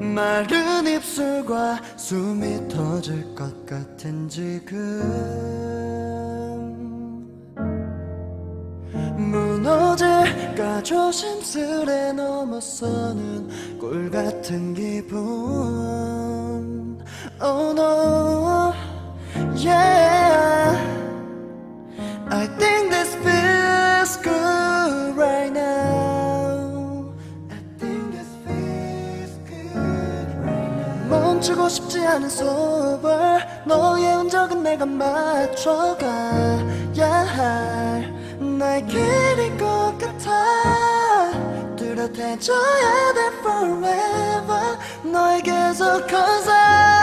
마른 입술과 숨이 터질 것 같은 지금. 무너질까 조심스레 넘어서는 꿀 같은 기분. Oh no Yeah. I think this feels 멈추고 싶지 않은 소벌. 너의 흔적은 내가 맞춰가야 할 나의 길일 것 같아. 뚜렷해져야 돼 forever. 너에게서 cause I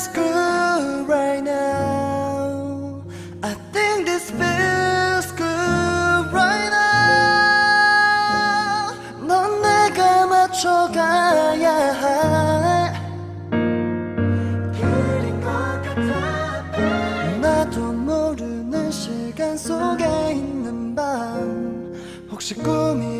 feels good right now. I think this feels good right now. 넌 내가 맞춰가야 할 길인 것 같아. 나도 모르는 시간 속에 있는 밤. 혹시 그 만나.